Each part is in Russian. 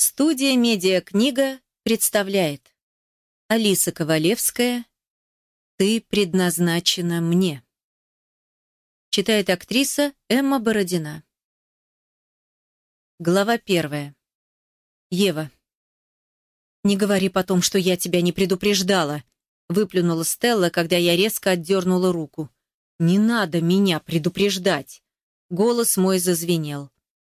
Студия «Медиакнига» представляет Алиса Ковалевская «Ты предназначена мне». Читает актриса Эмма Бородина. Глава первая. Ева. «Не говори потом, что я тебя не предупреждала», выплюнула Стелла, когда я резко отдернула руку. «Не надо меня предупреждать!» Голос мой зазвенел.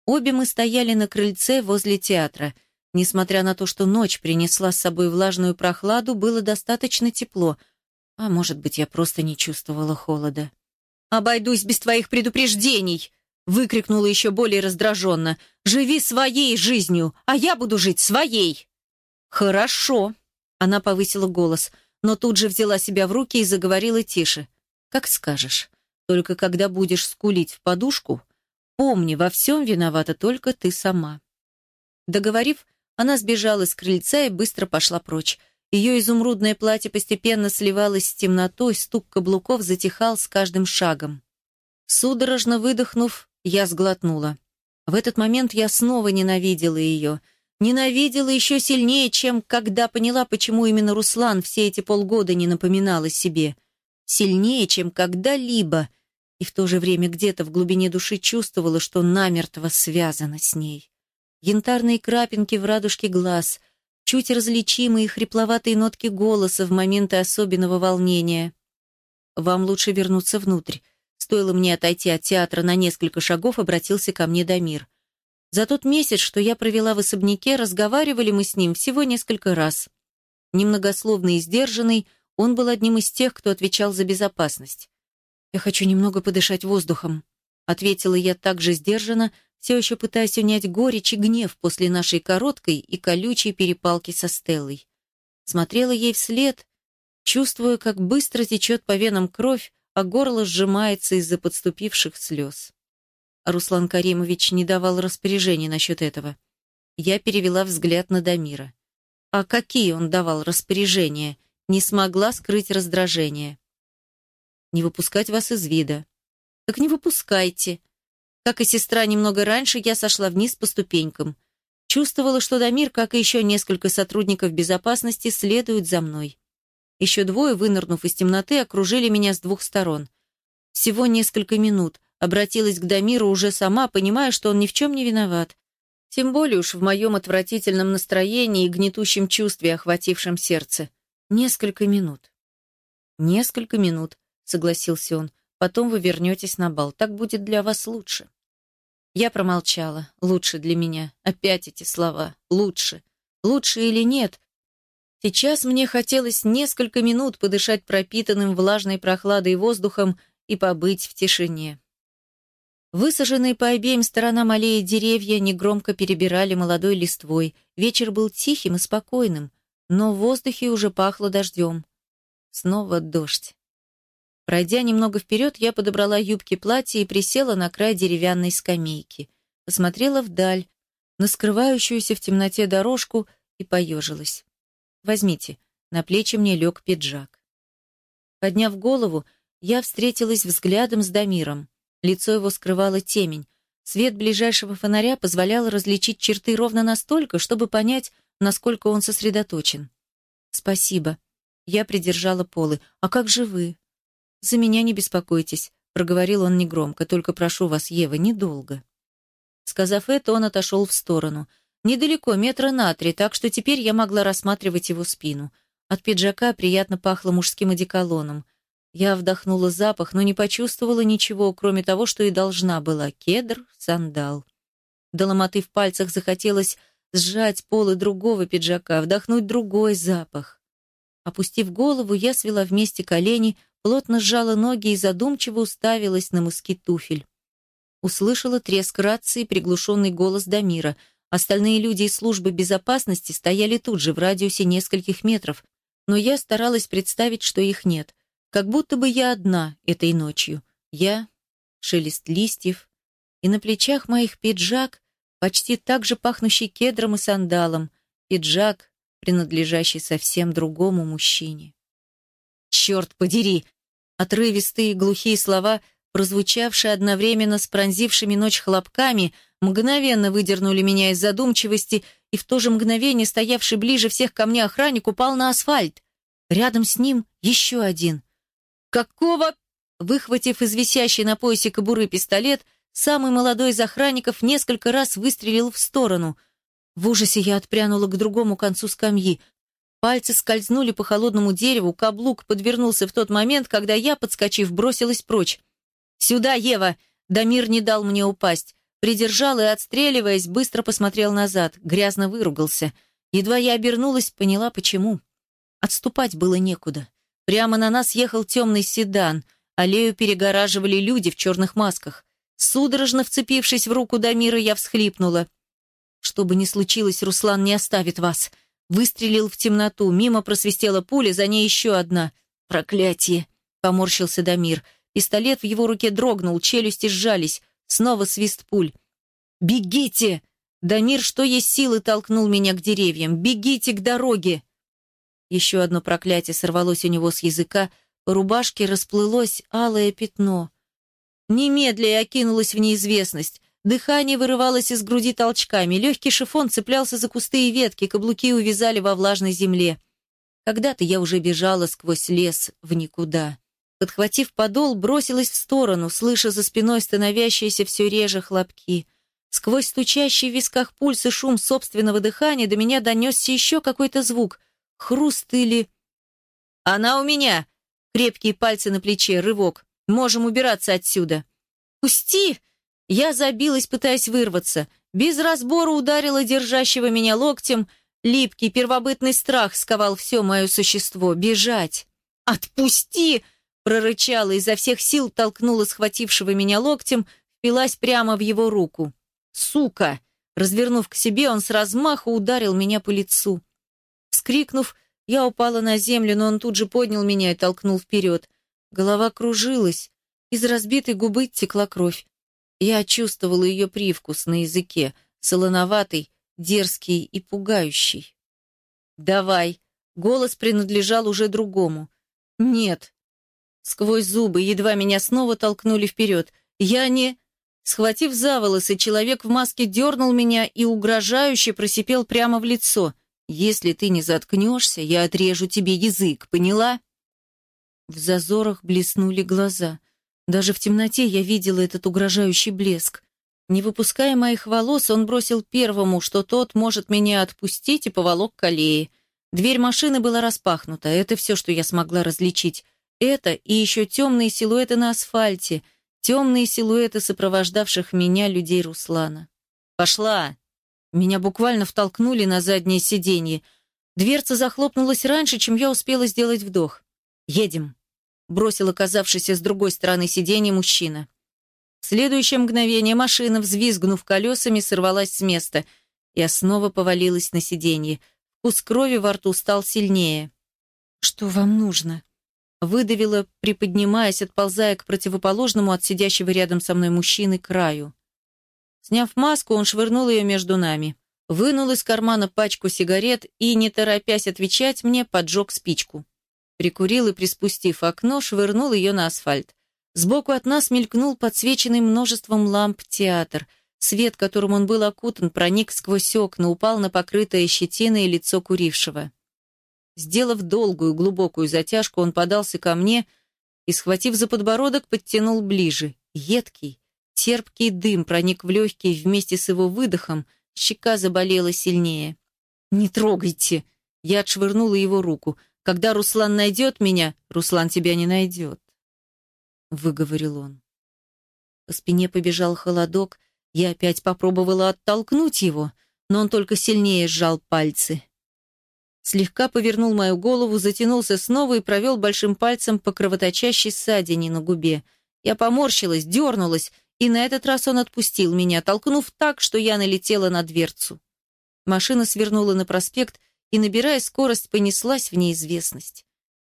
Обе мы стояли на крыльце возле театра. Несмотря на то, что ночь принесла с собой влажную прохладу, было достаточно тепло. А может быть, я просто не чувствовала холода. «Обойдусь без твоих предупреждений!» выкрикнула еще более раздраженно. «Живи своей жизнью, а я буду жить своей!» «Хорошо!» Она повысила голос, но тут же взяла себя в руки и заговорила тише. «Как скажешь. Только когда будешь скулить в подушку, Помни, во всем виновата только ты сама». Договорив, она сбежала с крыльца и быстро пошла прочь. Ее изумрудное платье постепенно сливалось с темнотой, стук каблуков затихал с каждым шагом. Судорожно выдохнув, я сглотнула. В этот момент я снова ненавидела ее. Ненавидела еще сильнее, чем когда поняла, почему именно Руслан все эти полгода не напоминал о себе. Сильнее, чем когда-либо — и в то же время где-то в глубине души чувствовала, что намертво связана с ней. Янтарные крапинки в радужке глаз, чуть различимые хрипловатые нотки голоса в моменты особенного волнения. «Вам лучше вернуться внутрь». Стоило мне отойти от театра на несколько шагов, обратился ко мне Дамир. За тот месяц, что я провела в особняке, разговаривали мы с ним всего несколько раз. Немногословный и сдержанный, он был одним из тех, кто отвечал за безопасность. «Я хочу немного подышать воздухом», — ответила я так же сдержанно, все еще пытаясь унять горечь и гнев после нашей короткой и колючей перепалки со Стеллой. Смотрела ей вслед, чувствуя, как быстро течет по венам кровь, а горло сжимается из-за подступивших слез. Руслан Каримович не давал распоряжений насчет этого. Я перевела взгляд на Дамира. А какие он давал распоряжения? Не смогла скрыть раздражение не выпускать вас из вида. Так не выпускайте. Как и сестра немного раньше, я сошла вниз по ступенькам. Чувствовала, что Дамир, как и еще несколько сотрудников безопасности, следуют за мной. Еще двое, вынырнув из темноты, окружили меня с двух сторон. Всего несколько минут. Обратилась к Дамиру уже сама, понимая, что он ни в чем не виноват. Тем более уж в моем отвратительном настроении и гнетущем чувстве, охватившем сердце. Несколько минут. Несколько минут согласился он. Потом вы вернетесь на бал. Так будет для вас лучше. Я промолчала. Лучше для меня. Опять эти слова. Лучше. Лучше или нет? Сейчас мне хотелось несколько минут подышать пропитанным влажной прохладой воздухом и побыть в тишине. Высаженные по обеим сторонам аллеи деревья негромко перебирали молодой листвой. Вечер был тихим и спокойным, но в воздухе уже пахло дождем. Снова дождь. Пройдя немного вперед, я подобрала юбки платья и присела на край деревянной скамейки. Посмотрела вдаль, на скрывающуюся в темноте дорожку и поежилась. «Возьмите». На плечи мне лег пиджак. Подняв голову, я встретилась взглядом с Дамиром. Лицо его скрывало темень. Свет ближайшего фонаря позволял различить черты ровно настолько, чтобы понять, насколько он сосредоточен. «Спасибо». Я придержала полы. «А как же вы?» «За меня не беспокойтесь», — проговорил он негромко, «только прошу вас, Ева, недолго». Сказав это, он отошел в сторону. Недалеко, метра на три, так что теперь я могла рассматривать его спину. От пиджака приятно пахло мужским одеколоном. Я вдохнула запах, но не почувствовала ничего, кроме того, что и должна была. Кедр, сандал. До ломоты в пальцах захотелось сжать полы другого пиджака, вдохнуть другой запах. Опустив голову, я свела вместе колени, плотно сжала ноги и задумчиво уставилась на мыски туфель. Услышала треск рации и приглушенный голос Дамира. Остальные люди из службы безопасности стояли тут же, в радиусе нескольких метров, но я старалась представить, что их нет. Как будто бы я одна этой ночью. Я, шелест листьев, и на плечах моих пиджак, почти так же пахнущий кедром и сандалом, пиджак, принадлежащий совсем другому мужчине. «Черт подери!» Отрывистые глухие слова прозвучавшие одновременно с пронзившими ночь хлопками, мгновенно выдернули меня из задумчивости, и в то же мгновение стоявший ближе всех ко мне охранник упал на асфальт. Рядом с ним еще один. «Какого?» Выхватив из висящей на поясе кобуры пистолет, самый молодой из охранников несколько раз выстрелил в сторону. В ужасе я отпрянула к другому концу скамьи. Пальцы скользнули по холодному дереву, каблук подвернулся в тот момент, когда я, подскочив, бросилась прочь. «Сюда, Ева!» Дамир не дал мне упасть. Придержал и, отстреливаясь, быстро посмотрел назад, грязно выругался. Едва я обернулась, поняла, почему. Отступать было некуда. Прямо на нас ехал темный седан. Аллею перегораживали люди в черных масках. Судорожно вцепившись в руку Дамира, я всхлипнула. «Что бы ни случилось, Руслан не оставит вас». Выстрелил в темноту, мимо просвистела пуля, за ней еще одна. «Проклятие!» — поморщился Дамир. Пистолет в его руке дрогнул, челюсти сжались. Снова свист пуль. «Бегите!» Дамир, что есть силы, толкнул меня к деревьям. «Бегите к дороге!» Еще одно проклятие сорвалось у него с языка, по рубашке расплылось алое пятно. Немедля я окинулась в неизвестность. Дыхание вырывалось из груди толчками, легкий шифон цеплялся за кусты и ветки, каблуки увязали во влажной земле. Когда-то я уже бежала сквозь лес в никуда. Подхватив подол, бросилась в сторону, слыша за спиной становящиеся все реже хлопки. Сквозь стучащий в висках пульс и шум собственного дыхания до меня донесся еще какой-то звук. Хруст или... «Она у меня!» Крепкие пальцы на плече, рывок. «Можем убираться отсюда!» «Пусти!» Я забилась, пытаясь вырваться. Без разбора ударила держащего меня локтем. Липкий первобытный страх сковал все мое существо. «Бежать!» «Отпусти!» прорычала, изо всех сил толкнула схватившего меня локтем, впилась прямо в его руку. «Сука!» Развернув к себе, он с размаху ударил меня по лицу. Вскрикнув, я упала на землю, но он тут же поднял меня и толкнул вперед. Голова кружилась, из разбитой губы текла кровь. Я чувствовала ее привкус на языке, солоноватый, дерзкий и пугающий. «Давай!» Голос принадлежал уже другому. «Нет!» Сквозь зубы едва меня снова толкнули вперед. Я не... Схватив за волосы, человек в маске дернул меня и угрожающе просипел прямо в лицо. «Если ты не заткнешься, я отрежу тебе язык, поняла?» В зазорах блеснули глаза. Даже в темноте я видела этот угрожающий блеск. Не выпуская моих волос, он бросил первому, что тот может меня отпустить, и поволок к аллее. Дверь машины была распахнута, это все, что я смогла различить. Это и еще темные силуэты на асфальте, темные силуэты сопровождавших меня людей Руслана. «Пошла!» Меня буквально втолкнули на заднее сиденье. Дверца захлопнулась раньше, чем я успела сделать вдох. «Едем», — бросил оказавшийся с другой стороны сиденья мужчина. В следующее мгновение машина, взвизгнув колесами, сорвалась с места. Я снова повалилась на сиденье. Вкус крови во рту стал сильнее. «Что вам нужно?» Выдавила, приподнимаясь, отползая к противоположному от сидящего рядом со мной мужчины краю. Сняв маску, он швырнул ее между нами. Вынул из кармана пачку сигарет и, не торопясь отвечать мне, поджег спичку. Прикурил и, приспустив окно, швырнул ее на асфальт. Сбоку от нас мелькнул подсвеченный множеством ламп театр. Свет, которым он был окутан, проник сквозь окна, упал на покрытое щетиной лицо курившего. Сделав долгую, глубокую затяжку, он подался ко мне и, схватив за подбородок, подтянул ближе. Едкий, терпкий дым проник в легкие вместе с его выдохом, щека заболела сильнее. «Не трогайте!» Я отшвырнула его руку. «Когда Руслан найдет меня, Руслан тебя не найдет», — выговорил он. По спине побежал холодок, я опять попробовала оттолкнуть его, но он только сильнее сжал пальцы слегка повернул мою голову, затянулся снова и провел большим пальцем по кровоточащей ссадине на губе. Я поморщилась, дернулась, и на этот раз он отпустил меня, толкнув так, что я налетела на дверцу. Машина свернула на проспект и, набирая скорость, понеслась в неизвестность.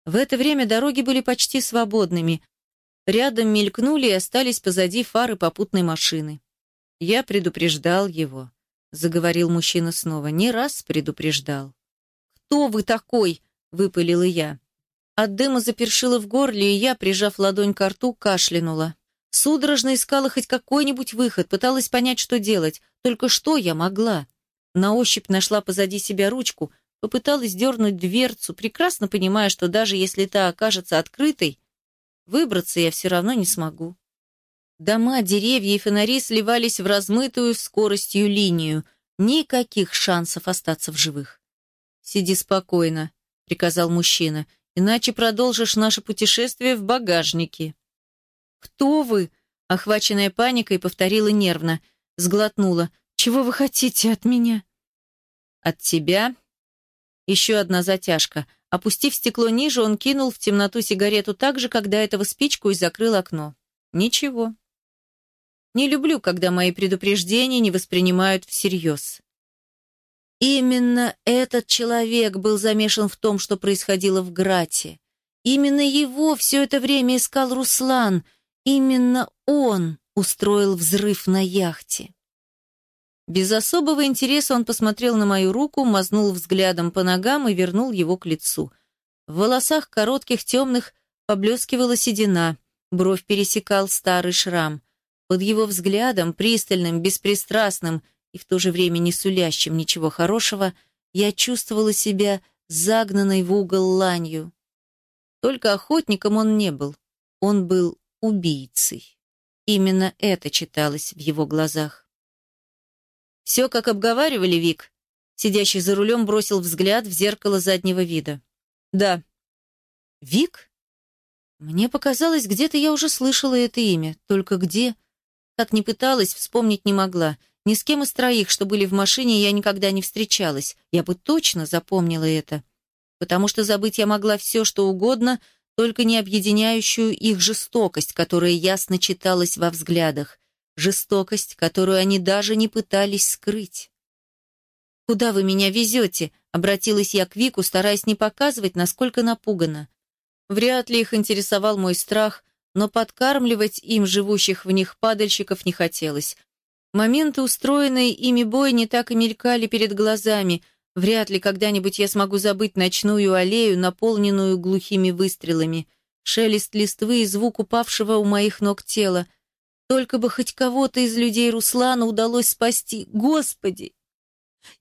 В это время дороги были почти свободными. Рядом мелькнули и остались позади фары попутной машины. Я предупреждал его, заговорил мужчина снова, не раз предупреждал. «Кто вы такой?» — выпалила я. От дыма запершило в горле, и я, прижав ладонь к рту, кашлянула. Судорожно искала хоть какой-нибудь выход, пыталась понять, что делать. Только что я могла? На ощупь нашла позади себя ручку, попыталась дернуть дверцу, прекрасно понимая, что даже если та окажется открытой, выбраться я все равно не смогу. Дома, деревья и фонари сливались в размытую скоростью линию. Никаких шансов остаться в живых. «Сиди спокойно», — приказал мужчина, «иначе продолжишь наше путешествие в багажнике». «Кто вы?» — охваченная паникой, повторила нервно. Сглотнула. «Чего вы хотите от меня?» «От тебя?» Еще одна затяжка. Опустив стекло ниже, он кинул в темноту сигарету так же, как до этого спичку и закрыл окно. «Ничего». Не люблю, когда мои предупреждения не воспринимают всерьез. Именно этот человек был замешан в том, что происходило в Грате. Именно его все это время искал Руслан — Именно он устроил взрыв на яхте. Без особого интереса он посмотрел на мою руку, мазнул взглядом по ногам и вернул его к лицу. В волосах коротких темных поблескивала седина, бровь пересекал старый шрам. Под его взглядом, пристальным, беспристрастным и в то же время не сулящим ничего хорошего, я чувствовала себя загнанной в угол ланью. Только охотником он не был. Он был убийцей. Именно это читалось в его глазах. «Все, как обговаривали, Вик?» Сидящий за рулем бросил взгляд в зеркало заднего вида. «Да». «Вик?» Мне показалось, где-то я уже слышала это имя. Только где? Как ни пыталась, вспомнить не могла. Ни с кем из троих, что были в машине, я никогда не встречалась. Я бы точно запомнила это. Потому что забыть я могла все, что угодно, только не объединяющую их жестокость, которая ясно читалась во взглядах, жестокость, которую они даже не пытались скрыть. «Куда вы меня везете?» — обратилась я к Вику, стараясь не показывать, насколько напугана. Вряд ли их интересовал мой страх, но подкармливать им живущих в них падальщиков не хотелось. Моменты, устроенные ими бой, не так и мелькали перед глазами — Вряд ли когда-нибудь я смогу забыть ночную аллею, наполненную глухими выстрелами, шелест листвы и звук упавшего у моих ног тела. Только бы хоть кого-то из людей Руслана удалось спасти. Господи!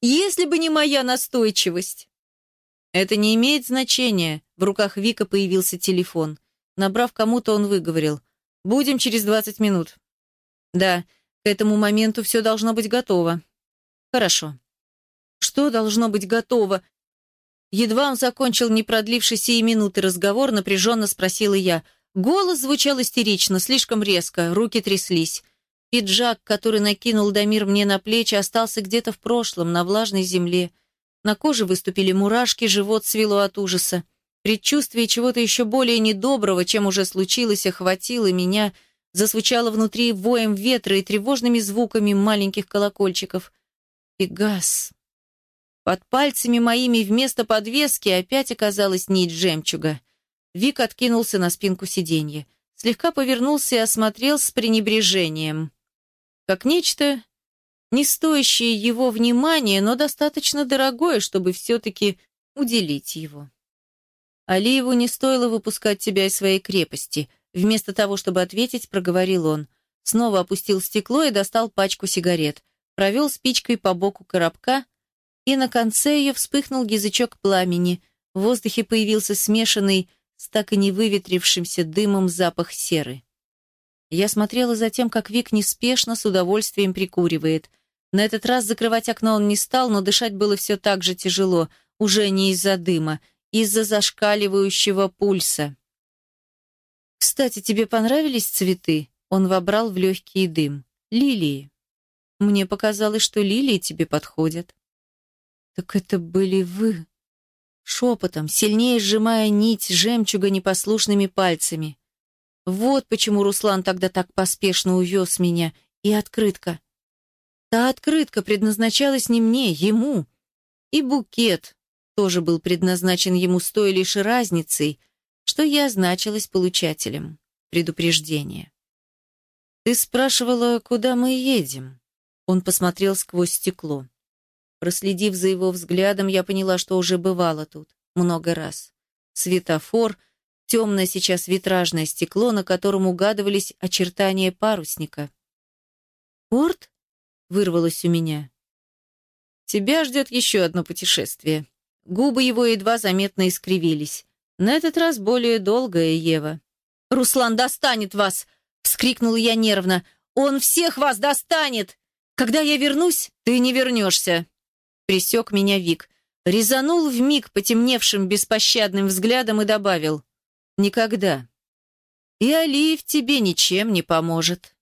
Если бы не моя настойчивость! Это не имеет значения. В руках Вика появился телефон. Набрав кому-то, он выговорил. «Будем через двадцать минут». «Да, к этому моменту все должно быть готово». «Хорошо». Что должно быть готово? Едва он закончил не продлившийся и минуты разговор, напряженно спросила я. Голос звучал истерично, слишком резко, руки тряслись. Пиджак, который накинул Дамир мне на плечи, остался где-то в прошлом, на влажной земле. На коже выступили мурашки, живот свело от ужаса. Предчувствие чего-то еще более недоброго, чем уже случилось, охватило меня, засвучало внутри воем ветра и тревожными звуками маленьких колокольчиков. «Пегас», под пальцами моими вместо подвески опять оказалась нить жемчуга. Вик откинулся на спинку сиденья. Слегка повернулся и осмотрел с пренебрежением. Как нечто, не стоящее его внимания, но достаточно дорогое, чтобы все-таки уделить его. Алиеву не стоило выпускать тебя из своей крепости. Вместо того, чтобы ответить, проговорил он. Снова опустил стекло и достал пачку сигарет. Провел спичкой по боку коробка, и на конце ее вспыхнул язычок пламени. В воздухе появился смешанный с так и не выветрившимся дымом запах серы. Я смотрела за тем, как Вик неспешно, с удовольствием прикуривает. На этот раз закрывать окно он не стал, но дышать было все так же тяжело, уже не из-за дыма, из-за зашкаливающего пульса. «Кстати, тебе понравились цветы?» Он вобрал в легкий дым. «Лилии. Мне показалось, что лилии тебе подходят». «Так это были вы!» Шепотом, сильнее сжимая нить жемчуга непослушными пальцами. Вот почему Руслан тогда так поспешно увез меня. И открытка. Та открытка предназначалась не мне, ему. И букет тоже был предназначен ему с той лишь разницей, что я значилась получателем. Предупреждение. «Ты спрашивала, куда мы едем?» Он посмотрел сквозь стекло. Проследив за его взглядом, я поняла, что уже бывала тут много раз. Светофор, темное сейчас витражное стекло, на котором угадывались очертания парусника. «Порт?» — вырвалось у меня. «Тебя ждет еще одно путешествие». Губы его едва заметно искривились. На этот раз более долгое, Ева. «Руслан достанет вас!» — вскрикнула я нервно. «Он всех вас достанет! Когда я вернусь, ты не вернешься!» Присек меня Вик. Резанул вмиг потемневшим беспощадным взглядом и добавил. «Никогда. И Алиев тебе ничем не поможет».